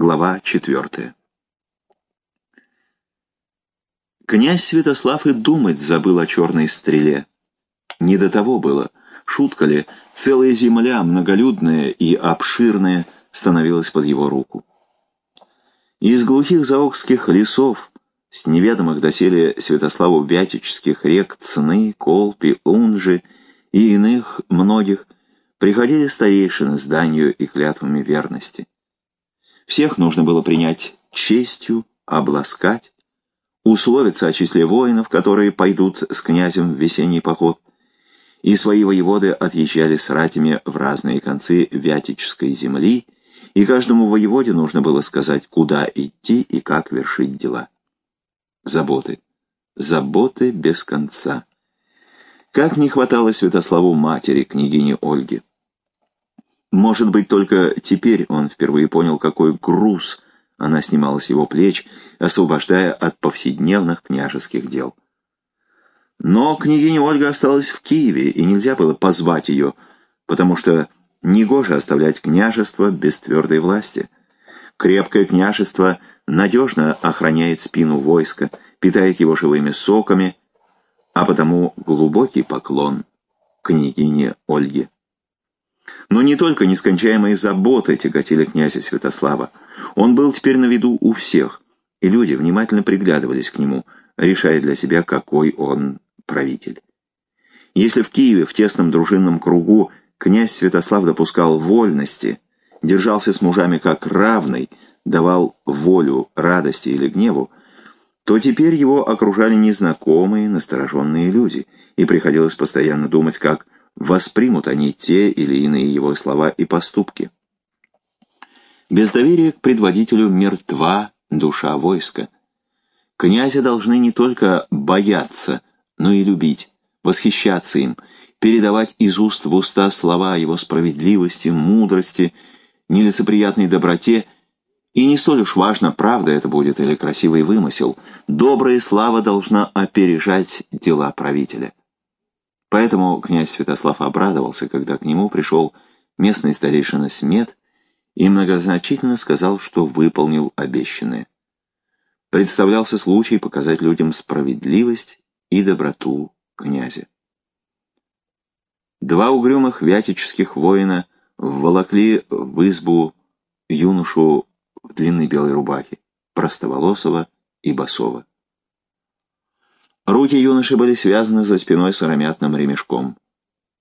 Глава четвертая. Князь Святослав и думать забыл о черной стреле. Не до того было. Шутка ли, целая земля, многолюдная и обширная, становилась под его руку. Из глухих заокских лесов, с неведомых доселе Святославу вятических рек Цны, Колпи, Унжи и иных многих, приходили старейшины с данью и клятвами верности. Всех нужно было принять честью, обласкать, условиться о числе воинов, которые пойдут с князем в весенний поход, и свои воеводы отъезжали с ратями в разные концы Вятической земли, и каждому воеводе нужно было сказать, куда идти и как вершить дела. Заботы. Заботы без конца. Как не хватало Святославу матери, княгини Ольги. Может быть, только теперь он впервые понял, какой груз она снимала с его плеч, освобождая от повседневных княжеских дел. Но княгиня Ольга осталась в Киеве, и нельзя было позвать ее, потому что негоже оставлять княжество без твердой власти. Крепкое княжество надежно охраняет спину войска, питает его живыми соками, а потому глубокий поклон княгине Ольге. Но не только нескончаемые заботы тяготили князя Святослава. Он был теперь на виду у всех, и люди внимательно приглядывались к нему, решая для себя, какой он правитель. Если в Киеве в тесном дружинном кругу князь Святослав допускал вольности, держался с мужами как равный, давал волю радости или гневу, то теперь его окружали незнакомые, настороженные люди, и приходилось постоянно думать, как воспримут они те или иные его слова и поступки. Без доверия к предводителю мертва душа войска. Князя должны не только бояться, но и любить, восхищаться им, передавать из уст в уста слова его справедливости, мудрости, нелицеприятной доброте, и не столь уж важно, правда это будет или красивый вымысел, добрая слава должна опережать дела правителя. Поэтому князь Святослав обрадовался, когда к нему пришел местный старейшина Смет и многозначительно сказал, что выполнил обещанное. Представлялся случай показать людям справедливость и доброту князя. Два угрюмых вятических воина вволокли в избу юношу в длинной белой рубахе, простоволосого и босого. Руки юноши были связаны за спиной сыромятным ремешком.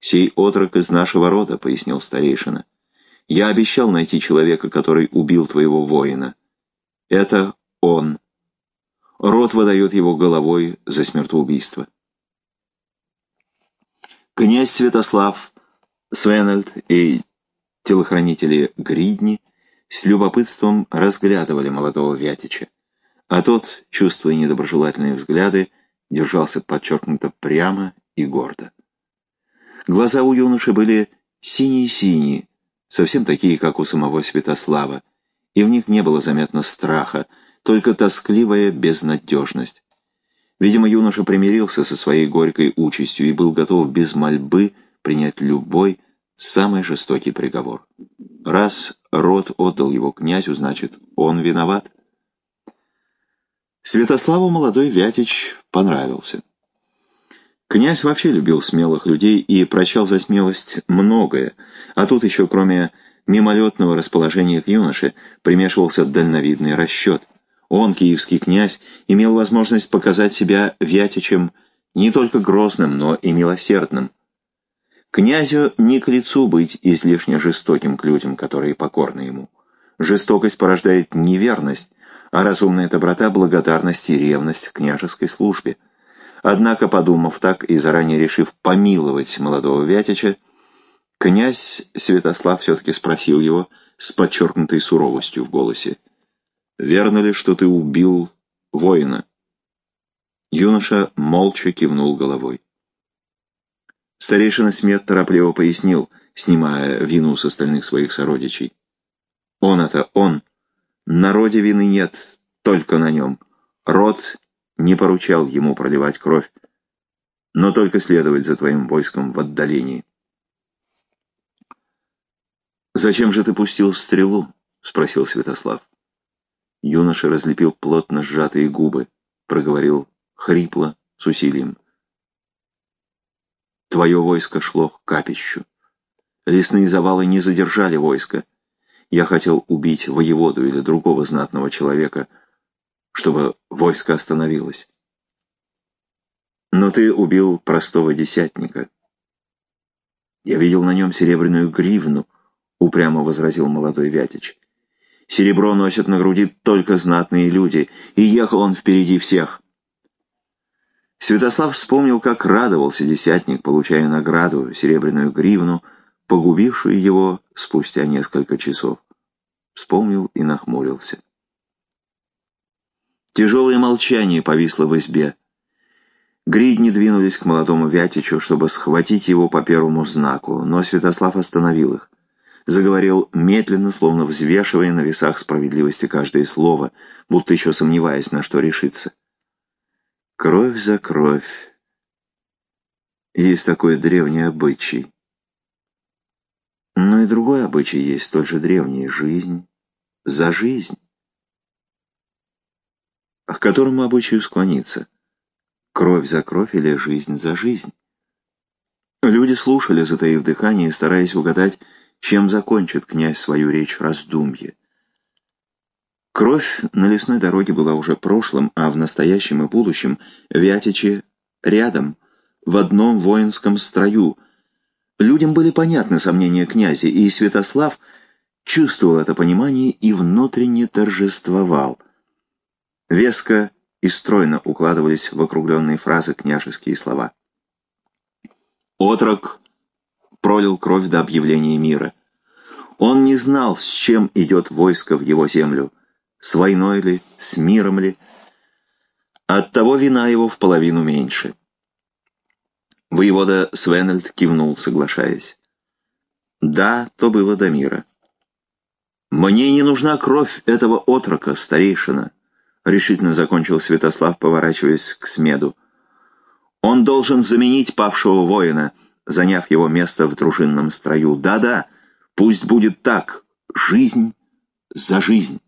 «Сей отрок из нашего рода», — пояснил старейшина. «Я обещал найти человека, который убил твоего воина. Это он. Род выдает его головой за смертоубийство». Князь Святослав, Свенальд и телохранители Гридни с любопытством разглядывали молодого Вятича, а тот, чувствуя недоброжелательные взгляды, держался подчеркнуто прямо и гордо. Глаза у юноши были синие-синие, совсем такие, как у самого Святослава, и в них не было заметно страха, только тоскливая безнадежность. Видимо, юноша примирился со своей горькой участью и был готов без мольбы принять любой, самый жестокий приговор. Раз род отдал его князю, значит, он виноват. Святославу молодой Вятич понравился. Князь вообще любил смелых людей и прощал за смелость многое, а тут еще, кроме мимолетного расположения к юноше, примешивался дальновидный расчет. Он, киевский князь, имел возможность показать себя Вятичем не только грозным, но и милосердным. Князю не к лицу быть излишне жестоким к людям, которые покорны ему. Жестокость порождает неверность, а разумная доброта, благодарность и ревность к княжеской службе. Однако, подумав так и заранее решив помиловать молодого Вятича, князь Святослав все-таки спросил его с подчеркнутой суровостью в голосе. «Верно ли, что ты убил воина?» Юноша молча кивнул головой. Старейшина Смет торопливо пояснил, снимая вину с остальных своих сородичей. «Он это он!» Народе вины нет, только на нем. Род не поручал ему проливать кровь, но только следовать за твоим войском в отдалении. «Зачем же ты пустил стрелу?» — спросил Святослав. Юноша разлепил плотно сжатые губы, проговорил хрипло, с усилием. Твое войско шло к капищу. Лесные завалы не задержали войско. Я хотел убить воеводу или другого знатного человека, чтобы войско остановилось. Но ты убил простого десятника. Я видел на нем серебряную гривну, упрямо возразил молодой Вятич. Серебро носят на груди только знатные люди, и ехал он впереди всех. Святослав вспомнил, как радовался десятник, получая награду, серебряную гривну, погубившую его спустя несколько часов. Вспомнил и нахмурился. Тяжелое молчание повисло в избе. Гридни двинулись к молодому Вятичу, чтобы схватить его по первому знаку, но Святослав остановил их. Заговорил медленно, словно взвешивая на весах справедливости каждое слово, будто еще сомневаясь, на что решиться. Кровь за кровь. Есть такой древний обычай. Но и другой обычай есть, столь же древний — жизнь за жизнь. К которому обычаю склониться? Кровь за кровь или жизнь за жизнь? Люди слушали, затаив дыхание, стараясь угадать, чем закончит князь свою речь раздумье. Кровь на лесной дороге была уже прошлым, а в настоящем и будущем Вятичи рядом, в одном воинском строю. Людям были понятны сомнения князя, и Святослав чувствовал это понимание и внутренне торжествовал. Веско и стройно укладывались в округленные фразы княжеские слова. Отрок пролил кровь до объявления мира. Он не знал, с чем идет войско в его землю — с войной ли, с миром ли. Оттого вина его в половину меньше. Воевода Свенельд кивнул, соглашаясь. Да, то было до мира. «Мне не нужна кровь этого отрока, старейшина», — решительно закончил Святослав, поворачиваясь к Смеду. «Он должен заменить павшего воина, заняв его место в дружинном строю. Да-да, пусть будет так, жизнь за жизнь».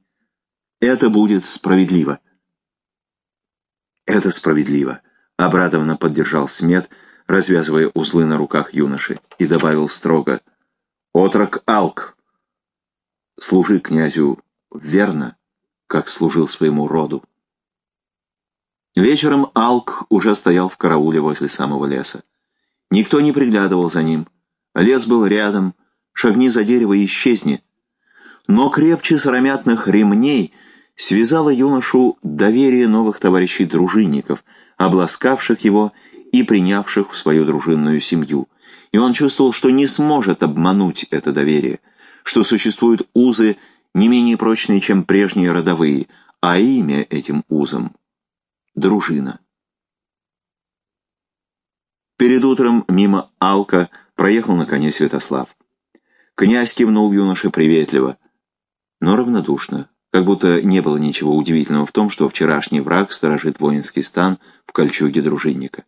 Это будет справедливо. Это справедливо, обрадованно поддержал Смет, развязывая узлы на руках юноши, и добавил строго. Отрок Алк, служи князю верно, как служил своему роду. Вечером Алк уже стоял в карауле возле самого леса. Никто не приглядывал за ним. Лес был рядом, шагни за дерево и исчезни. Но крепче сыромятных ремней — связало юношу доверие новых товарищей-дружинников, обласкавших его и принявших в свою дружинную семью. И он чувствовал, что не сможет обмануть это доверие, что существуют узы не менее прочные, чем прежние родовые, а имя этим узам — дружина. Перед утром мимо Алка проехал на коне Святослав. Князь кивнул юноше приветливо, но равнодушно, как будто не было ничего удивительного в том, что вчерашний враг сторожит воинский стан в кольчуге дружинника.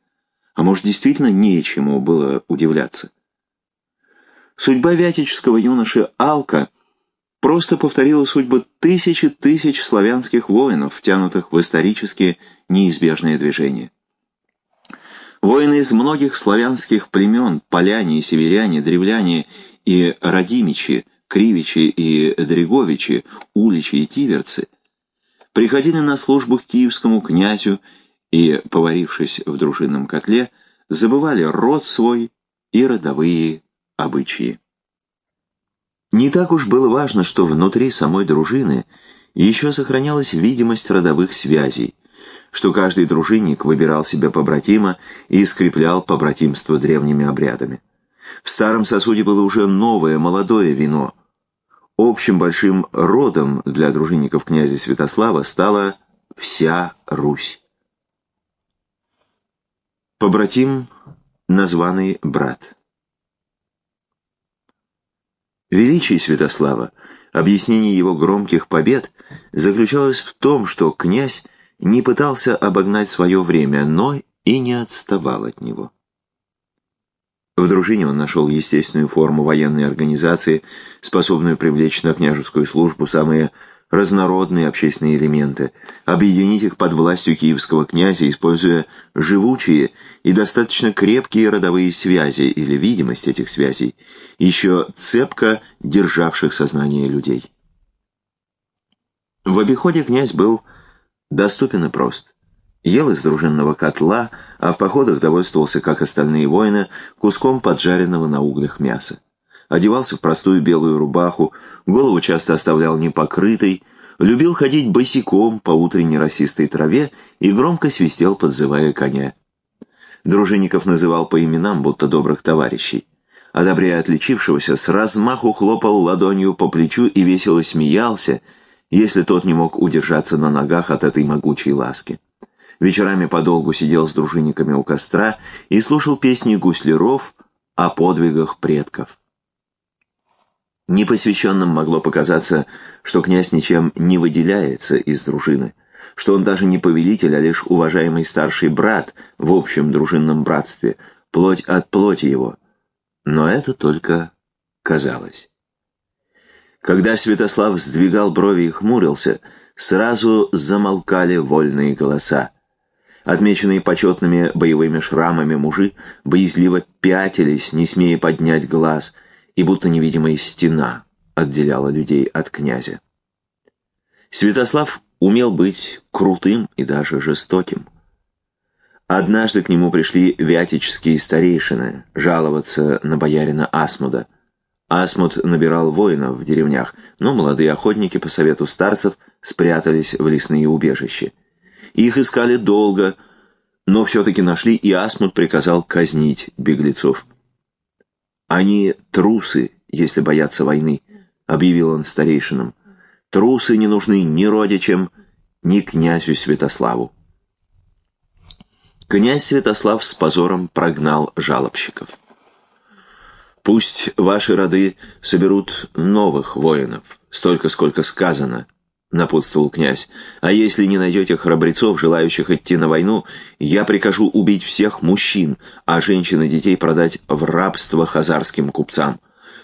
А может, действительно нечему было удивляться? Судьба вятического юноши Алка просто повторила судьбы тысячи тысяч славянских воинов, втянутых в исторические неизбежные движения. Воины из многих славянских племен, поляне северяне, древляне и родимичи, Кривичи и Дреговичи, Уличи и Тиверцы, приходили на службу к киевскому князю и, поварившись в дружинном котле, забывали род свой и родовые обычаи. Не так уж было важно, что внутри самой дружины еще сохранялась видимость родовых связей, что каждый дружинник выбирал себе побратима и скреплял побратимство древними обрядами. В старом сосуде было уже новое, молодое вино — Общим большим родом для дружинников князя Святослава стала вся Русь. Побратим — названный брат. Величие Святослава, объяснение его громких побед заключалось в том, что князь не пытался обогнать свое время, но и не отставал от него. В дружине он нашел естественную форму военной организации, способную привлечь на княжескую службу самые разнородные общественные элементы, объединить их под властью киевского князя, используя живучие и достаточно крепкие родовые связи или видимость этих связей, еще цепко державших сознание людей. В обиходе князь был доступен и прост. Ел из дружинного котла, а в походах довольствовался, как остальные воины, куском поджаренного на углях мяса одевался в простую белую рубаху, голову часто оставлял непокрытой, любил ходить босиком по утренней росистой траве и громко свистел, подзывая коня. Дружинников называл по именам, будто добрых товарищей. Одобряя отличившегося, с размаху хлопал ладонью по плечу и весело смеялся, если тот не мог удержаться на ногах от этой могучей ласки. Вечерами подолгу сидел с дружинниками у костра и слушал песни гусляров о подвигах предков. Непосвященным могло показаться, что князь ничем не выделяется из дружины, что он даже не повелитель, а лишь уважаемый старший брат в общем дружинном братстве, плоть от плоти его. Но это только казалось. Когда Святослав сдвигал брови и хмурился, сразу замолкали вольные голоса. Отмеченные почетными боевыми шрамами мужи боязливо пятились, не смея поднять глаз — и будто невидимая стена отделяла людей от князя. Святослав умел быть крутым и даже жестоким. Однажды к нему пришли вятические старейшины жаловаться на боярина Асмуда. Асмуд набирал воинов в деревнях, но молодые охотники по совету старцев спрятались в лесные убежища. Их искали долго, но все-таки нашли, и Асмуд приказал казнить беглецов. «Они трусы, если боятся войны», — объявил он старейшинам. «Трусы не нужны ни родичам, ни князю Святославу». Князь Святослав с позором прогнал жалобщиков. «Пусть ваши роды соберут новых воинов, столько, сколько сказано», — напутствовал князь. «А если не найдете храбрецов, желающих идти на войну, я прикажу убить всех мужчин, а женщин и детей продать в рабство хазарским купцам.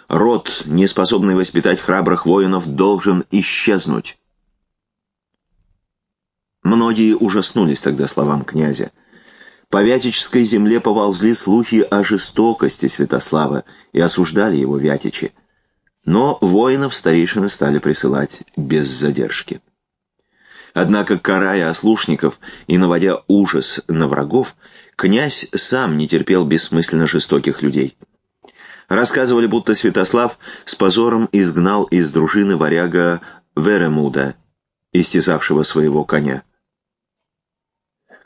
Род, не способный воспитать храбрых воинов, должен исчезнуть». Многие ужаснулись тогда словам князя. По Вятической земле поползли слухи о жестокости Святослава и осуждали его вятичи но воинов старейшины стали присылать без задержки. Однако, карая ослушников и наводя ужас на врагов, князь сам не терпел бессмысленно жестоких людей. Рассказывали, будто Святослав с позором изгнал из дружины варяга Веремуда, истязавшего своего коня.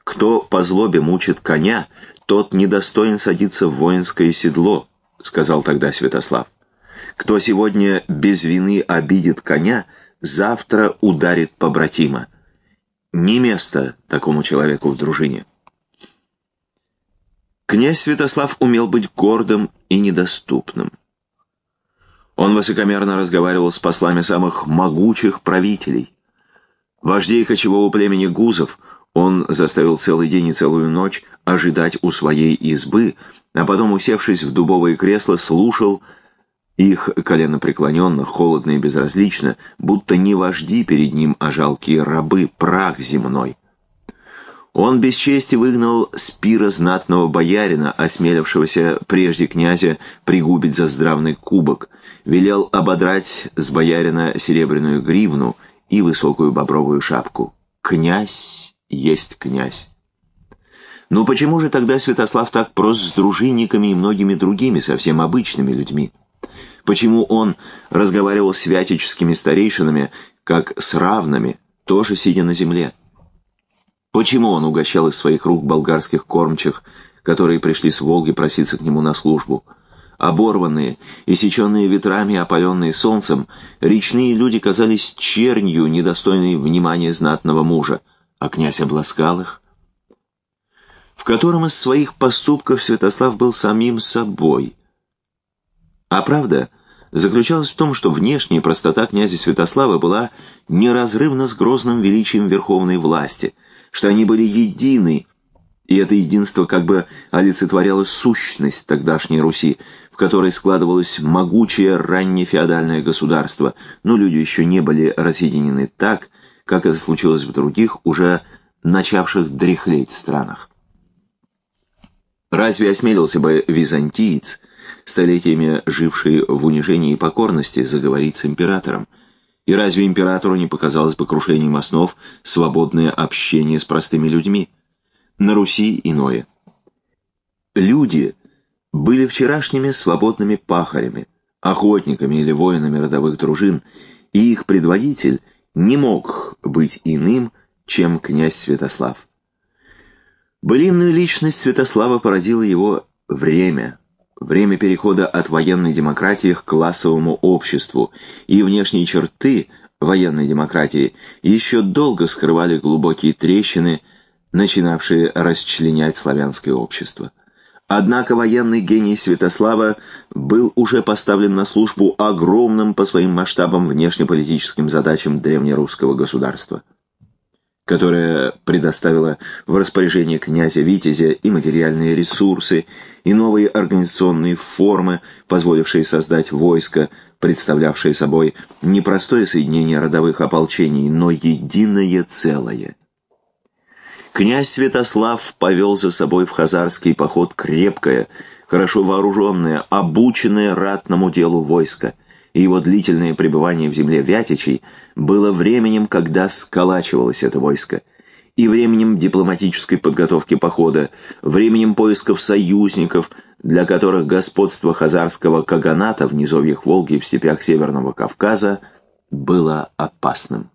«Кто по злобе мучит коня, тот недостоин садиться в воинское седло», — сказал тогда Святослав. Кто сегодня без вины обидит коня, завтра ударит побратима. Не место такому человеку в дружине. Князь Святослав умел быть гордым и недоступным. Он высокомерно разговаривал с послами самых могучих правителей. Вождей кочевого племени Гузов он заставил целый день и целую ночь ожидать у своей избы, а потом, усевшись в дубовое кресло, слушал, их коленопреклоненно, холодно и безразлично, будто не вожди перед ним, а жалкие рабы, прах земной. Он без чести выгнал с пира знатного боярина, осмелившегося прежде князя пригубить за здравный кубок, велел ободрать с боярина серебряную гривну и высокую бобровую шапку. Князь есть князь. Но почему же тогда Святослав так прост с дружинниками и многими другими совсем обычными людьми? Почему он разговаривал с вятическими старейшинами, как с равными, тоже сидя на земле? Почему он угощал из своих рук болгарских кормчих, которые пришли с Волги проситься к нему на службу? Оборванные, иссеченные ветрами, опаленные солнцем, речные люди казались чернью, недостойной внимания знатного мужа, а князь обласкал их. В котором из своих поступков Святослав был самим собой – а правда заключалась в том, что внешняя простота князя Святослава была неразрывна с грозным величием верховной власти, что они были едины И это единство как бы олицетворяло сущность тогдашней Руси, в которой складывалось могучее раннефеодальное государство, но люди еще не были разъединены так, как это случилось в других, уже начавших дряхлеть странах. Разве осмелился бы византиец, столетиями живший в унижении и покорности, заговорить с императором? И разве императору не показалось бы крушением основ свободное общение с простыми людьми? На Руси иное. Люди были вчерашними свободными пахарями, охотниками или воинами родовых дружин, и их предводитель не мог быть иным, чем князь Святослав. Былинную личность Святослава породило его время, время перехода от военной демократии к классовому обществу, и внешние черты военной демократии еще долго скрывали глубокие трещины, начинавшие расчленять славянское общество. Однако военный гений Святослава был уже поставлен на службу огромным по своим масштабам внешнеполитическим задачам древнерусского государства, которое предоставило в распоряжение князя Витязя и материальные ресурсы, и новые организационные формы, позволившие создать войско, представлявшее собой не простое соединение родовых ополчений, но единое целое – Князь Святослав повел за собой в хазарский поход крепкое, хорошо вооруженное, обученное ратному делу войско, и его длительное пребывание в земле Вятичей было временем, когда сколачивалось это войско, и временем дипломатической подготовки похода, временем поисков союзников, для которых господство хазарского каганата в низовьях Волги и в степях Северного Кавказа было опасным.